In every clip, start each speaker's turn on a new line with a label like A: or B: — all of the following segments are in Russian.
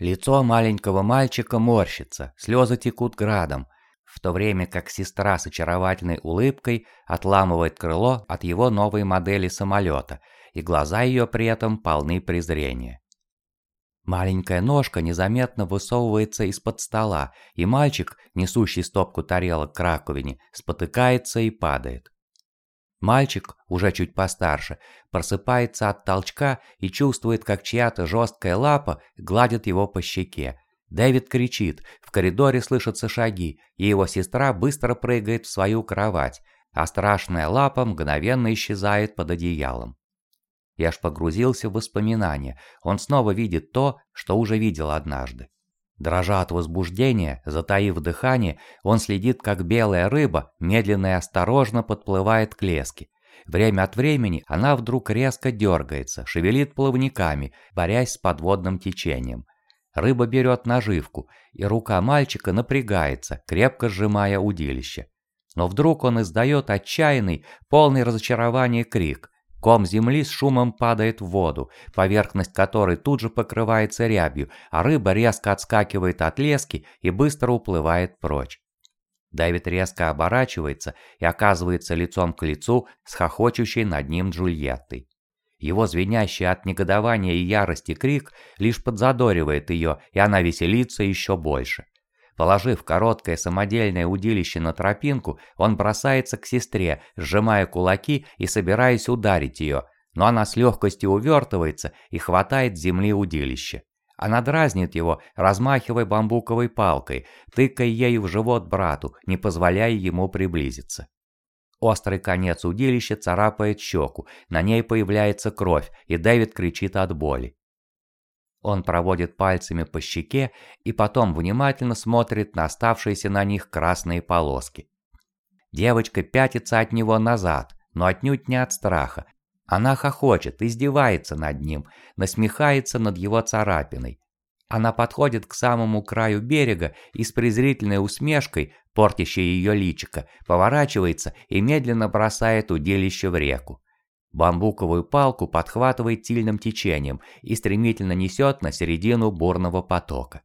A: Лицо маленького мальчика морщится, слезы текут градом, в то время как сестра с очаровательной улыбкой отламывает крыло от его новой модели самолета, и глаза ее при этом полны презрения. Маленькая ножка незаметно высовывается из-под стола, и мальчик, несущий стопку тарелок к раковине, спотыкается и падает. Мальчик, уже чуть постарше, просыпается от толчка и чувствует, как чья-то жесткая лапа гладит его по щеке. Дэвид кричит, в коридоре слышатся шаги, и его сестра быстро прыгает в свою кровать, а страшная лапа мгновенно исчезает под одеялом. Я аж погрузился в воспоминания, он снова видит то, что уже видел однажды. Дрожа от возбуждения, затаив дыхание, он следит, как белая рыба медленно и осторожно подплывает к леске. Время от времени она вдруг резко дергается, шевелит плавниками, борясь с подводным течением. Рыба берет наживку, и рука мальчика напрягается, крепко сжимая удилище. Но вдруг он издает отчаянный, полный разочарования крик. Ком земли с шумом падает в воду, поверхность которой тут же покрывается рябью, а рыба резко отскакивает от лески и быстро уплывает прочь. Дэвид резко оборачивается и оказывается лицом к лицу с хохочущей над ним Джульеттой. Его звенящий от негодования и ярости крик лишь подзадоривает ее, и она веселится еще больше. Положив короткое самодельное удилище на тропинку, он бросается к сестре, сжимая кулаки и собираясь ударить ее, но она с легкостью увертывается и хватает земли удилище. Она дразнит его, размахивая бамбуковой палкой, тыкая ею в живот брату, не позволяя ему приблизиться. Острый конец удилища царапает щеку, на ней появляется кровь, и Дэвид кричит от боли. Он проводит пальцами по щеке и потом внимательно смотрит на оставшиеся на них красные полоски. Девочка пятится от него назад, но отнюдь не от страха. Она хохочет, издевается над ним, насмехается над его царапиной. Она подходит к самому краю берега и с презрительной усмешкой, портящей ее личико, поворачивается и медленно бросает удилище в реку. Бамбуковую палку подхватывает сильным течением и стремительно несет на середину бурного потока.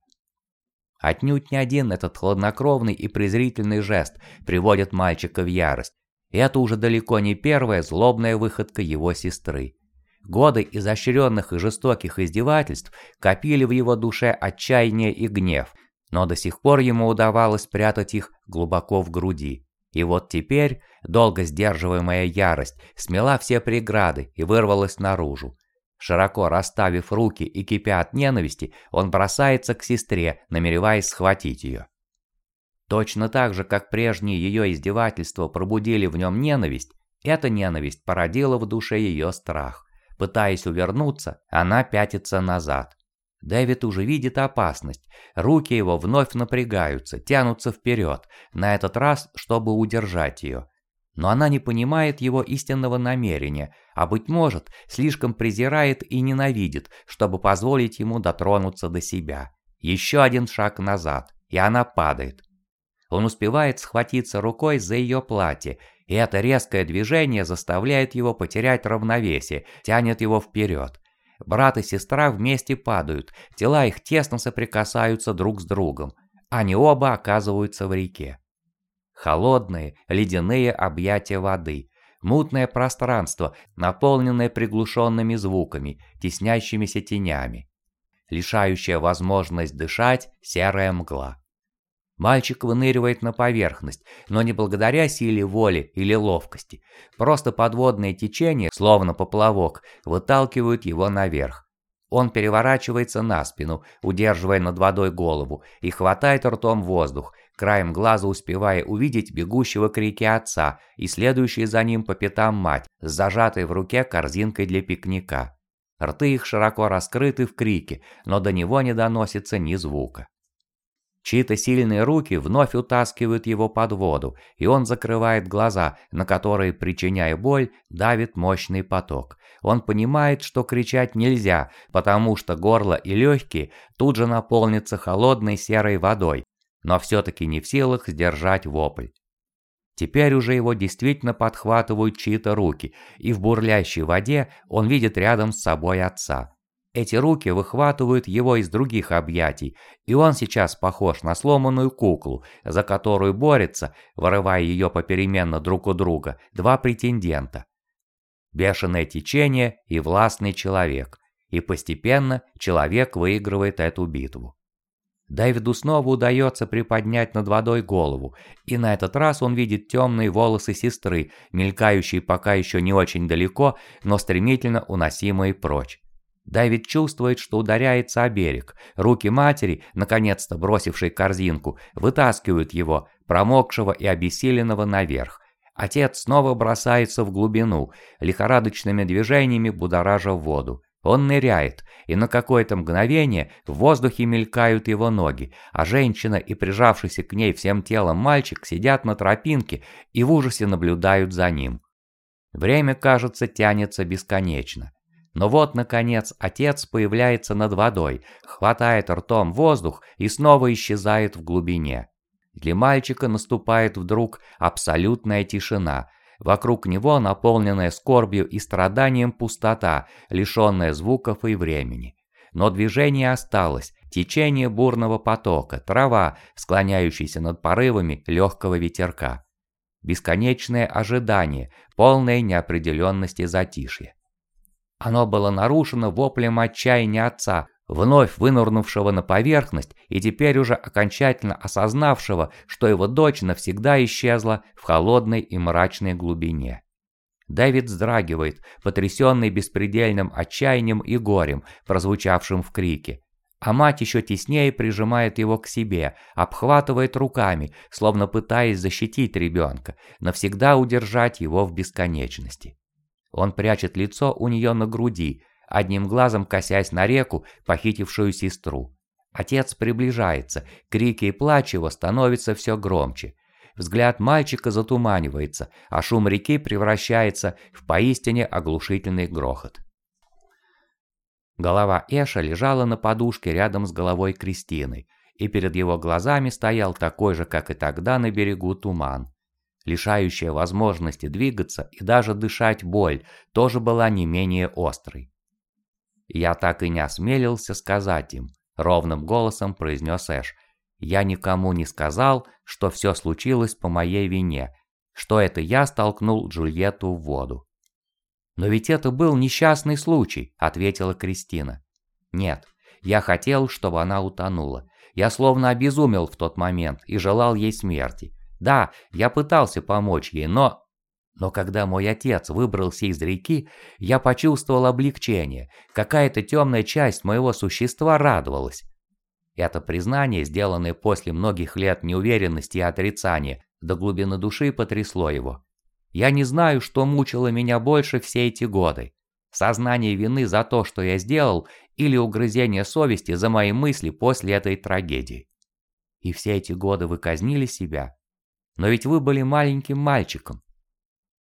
A: Отнюдь не один этот хладнокровный и презрительный жест приводит мальчика в ярость. Это уже далеко не первая злобная выходка его сестры. Годы изощренных и жестоких издевательств копили в его душе отчаяние и гнев, но до сих пор ему удавалось спрятать их глубоко в груди. И вот теперь долго сдерживаемая ярость смела все преграды и вырвалась наружу. Широко расставив руки и кипя от ненависти, он бросается к сестре, намереваясь схватить ее. Точно так же, как прежние ее издевательства пробудили в нем ненависть, эта ненависть породила в душе ее страх. Пытаясь увернуться, она пятится назад. Дэвид уже видит опасность. Руки его вновь напрягаются, тянутся вперед, на этот раз, чтобы удержать ее. Но она не понимает его истинного намерения, а, быть может, слишком презирает и ненавидит, чтобы позволить ему дотронуться до себя. Еще один шаг назад, и она падает. Он успевает схватиться рукой за ее платье, и это резкое движение заставляет его потерять равновесие, тянет его вперед. Брат и сестра вместе падают, тела их тесно соприкасаются друг с другом. Они оба оказываются в реке. Холодные, ледяные объятия воды, мутное пространство, наполненное приглушенными звуками, теснящимися тенями. Лишающая возможность дышать серая мгла. Мальчик выныривает на поверхность, но не благодаря силе воли или ловкости. Просто подводное течение, словно поплавок, выталкивают его наверх. Он переворачивается на спину, удерживая над водой голову, и хватает ртом воздух, краем глаза успевая увидеть бегущего к реке отца и следующую за ним по пятам мать с зажатой в руке корзинкой для пикника. Рты их широко раскрыты в крике, но до него не доносится ни звука. Чьи-то сильные руки вновь утаскивают его под воду, и он закрывает глаза, на которые, причиняя боль, давит мощный поток. Он понимает, что кричать нельзя, потому что горло и легкие тут же наполнятся холодной серой водой, но все-таки не в силах сдержать вопль. Теперь уже его действительно подхватывают чьи-то руки, и в бурлящей воде он видит рядом с собой отца. Эти руки выхватывают его из других объятий, и он сейчас похож на сломанную куклу, за которую борется, вырывая ее попеременно друг у друга, два претендента. Бешеное течение и властный человек. И постепенно человек выигрывает эту битву. Дэвиду снова удается приподнять над водой голову, и на этот раз он видит темные волосы сестры, мелькающие пока еще не очень далеко, но стремительно уносимые прочь. Дэвид чувствует, что ударяется о берег. Руки матери, наконец-то бросившей корзинку, вытаскивают его, промокшего и обессиленного наверх. Отец снова бросается в глубину, лихорадочными движениями будоража в воду. Он ныряет, и на какое-то мгновение в воздухе мелькают его ноги, а женщина и прижавшийся к ней всем телом мальчик сидят на тропинке и в ужасе наблюдают за ним. Время, кажется, тянется бесконечно. Но вот, наконец, отец появляется над водой, хватает ртом воздух и снова исчезает в глубине. Для мальчика наступает вдруг абсолютная тишина. Вокруг него наполненная скорбью и страданием пустота, лишенная звуков и времени. Но движение осталось, течение бурного потока, трава, склоняющаяся над порывами легкого ветерка. Бесконечное ожидание, полное неопределенности затишья. Оно было нарушено воплем отчаяния отца, вновь вынырнувшего на поверхность и теперь уже окончательно осознавшего, что его дочь навсегда исчезла в холодной и мрачной глубине. Дэвид вздрагивает, потрясенный беспредельным отчаянием и горем, прозвучавшим в крике. А мать еще теснее прижимает его к себе, обхватывает руками, словно пытаясь защитить ребенка, навсегда удержать его в бесконечности. Он прячет лицо у нее на груди, одним глазом косясь на реку, похитившую сестру. Отец приближается, крики и плач его становятся все громче. Взгляд мальчика затуманивается, а шум реки превращается в поистине оглушительный грохот. Голова Эша лежала на подушке рядом с головой Кристины, и перед его глазами стоял такой же, как и тогда на берегу туман лишающая возможности двигаться и даже дышать боль, тоже была не менее острой. «Я так и не осмелился сказать им», — ровным голосом произнес Эш. «Я никому не сказал, что все случилось по моей вине, что это я столкнул Джульетту в воду». «Но ведь это был несчастный случай», — ответила Кристина. «Нет, я хотел, чтобы она утонула. Я словно обезумел в тот момент и желал ей смерти. Да, я пытался помочь ей, но... Но когда мой отец выбрался из реки, я почувствовал облегчение. Какая-то темная часть моего существа радовалась. Это признание, сделанное после многих лет неуверенности и отрицания, до глубины души потрясло его. Я не знаю, что мучило меня больше все эти годы. Сознание вины за то, что я сделал, или угрызение совести за мои мысли после этой трагедии. И все эти годы вы казнили себя, но ведь вы были маленьким мальчиком.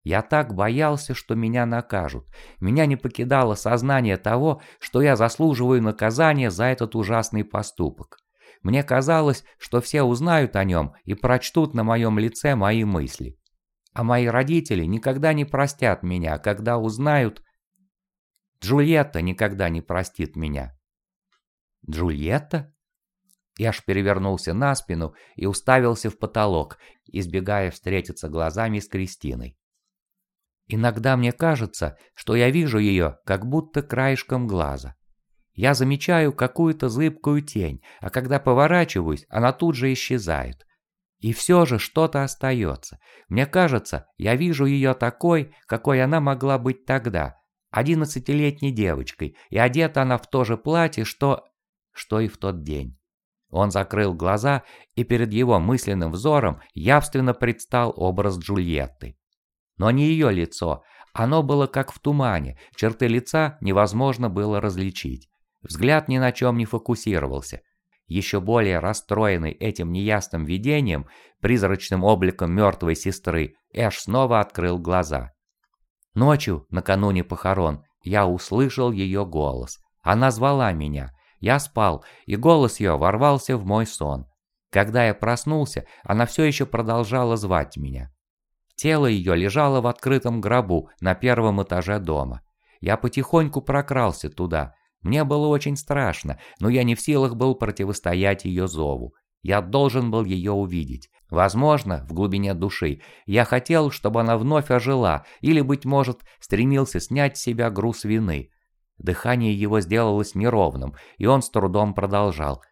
A: Я так боялся, что меня накажут. Меня не покидало сознание того, что я заслуживаю наказания за этот ужасный поступок. Мне казалось, что все узнают о нем и прочтут на моем лице мои мысли. А мои родители никогда не простят меня, когда узнают... Джульетта никогда не простит меня. Джульетта? Я аж перевернулся на спину и уставился в потолок, избегая встретиться глазами с Кристиной. Иногда мне кажется, что я вижу ее как будто краешком глаза. Я замечаю какую-то зыбкую тень, а когда поворачиваюсь, она тут же исчезает. И все же что-то остается. Мне кажется, я вижу ее такой, какой она могла быть тогда, одиннадцатилетней девочкой, и одета она в то же платье, что... что и в тот день. Он закрыл глаза, и перед его мысленным взором явственно предстал образ Джульетты. Но не ее лицо, оно было как в тумане, черты лица невозможно было различить. Взгляд ни на чем не фокусировался. Еще более расстроенный этим неясным видением, призрачным обликом мертвой сестры, Эш снова открыл глаза. Ночью, накануне похорон, я услышал ее голос. Она звала меня. Я спал, и голос ее ворвался в мой сон. Когда я проснулся, она все еще продолжала звать меня. Тело ее лежало в открытом гробу на первом этаже дома. Я потихоньку прокрался туда. Мне было очень страшно, но я не в силах был противостоять ее зову. Я должен был ее увидеть. Возможно, в глубине души я хотел, чтобы она вновь ожила, или, быть может, стремился снять с себя груз вины. Дыхание его сделалось неровным, и он с трудом продолжал.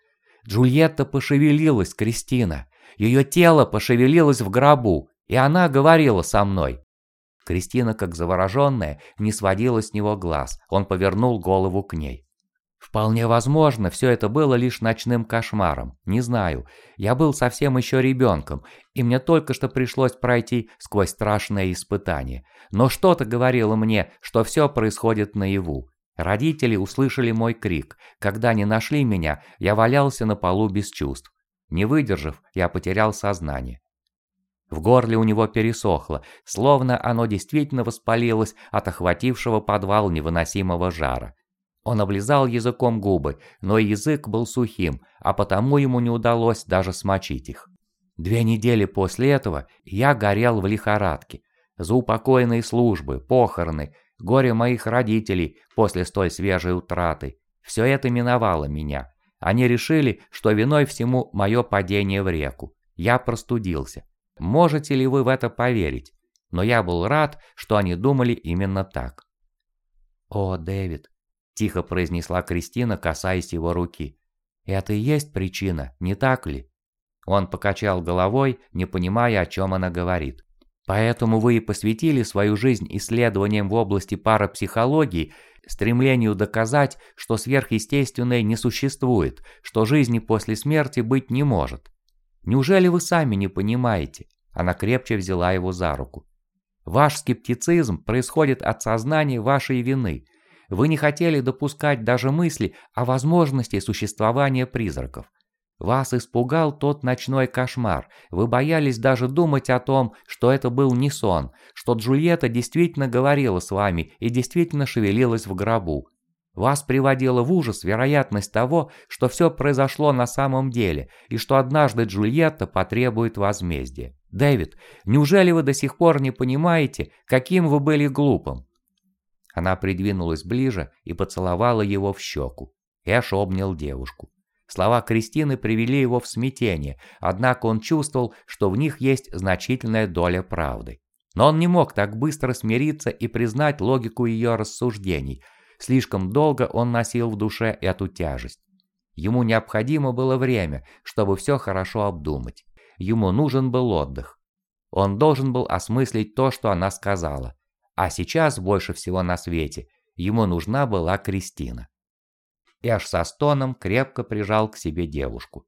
A: «Джульетта пошевелилась, Кристина. Ее тело пошевелилось в гробу, и она говорила со мной». Кристина, как завороженная, не сводила с него глаз. Он повернул голову к ней. Вполне возможно, все это было лишь ночным кошмаром. Не знаю. Я был совсем еще ребенком, и мне только что пришлось пройти сквозь страшное испытание. Но что-то говорило мне, что все происходит наяву. Родители услышали мой крик. Когда они нашли меня, я валялся на полу без чувств. Не выдержав, я потерял сознание. В горле у него пересохло, словно оно действительно воспалилось от охватившего подвал невыносимого жара. Он облизал языком губы, но язык был сухим, а потому ему не удалось даже смочить их. Две недели после этого я горел в лихорадке. За упокоенные службы, похороны, горе моих родителей после столь свежей утраты. Все это миновало меня. Они решили, что виной всему мое падение в реку. Я простудился. Можете ли вы в это поверить? Но я был рад, что они думали именно так. «О, Дэвид, – тихо произнесла Кристина, касаясь его руки. «Это и есть причина, не так ли?» Он покачал головой, не понимая, о чем она говорит. «Поэтому вы и посвятили свою жизнь исследованиям в области парапсихологии, стремлению доказать, что сверхъестественное не существует, что жизни после смерти быть не может. Неужели вы сами не понимаете?» Она крепче взяла его за руку. «Ваш скептицизм происходит от сознания вашей вины. Вы не хотели допускать даже мысли о возможности существования призраков. Вас испугал тот ночной кошмар. Вы боялись даже думать о том, что это был не сон, что Джульетта действительно говорила с вами и действительно шевелилась в гробу. Вас приводила в ужас вероятность того, что все произошло на самом деле, и что однажды Джульетта потребует возмездия. Дэвид, неужели вы до сих пор не понимаете, каким вы были глупым? Она придвинулась ближе и поцеловала его в щеку. Эш обнял девушку. Слова Кристины привели его в смятение, однако он чувствовал, что в них есть значительная доля правды. Но он не мог так быстро смириться и признать логику ее рассуждений. Слишком долго он носил в душе эту тяжесть. Ему необходимо было время, чтобы все хорошо обдумать. Ему нужен был отдых. Он должен был осмыслить то, что она сказала. А сейчас больше всего на свете ему нужна была Кристина. И аж со стоном крепко прижал к себе девушку.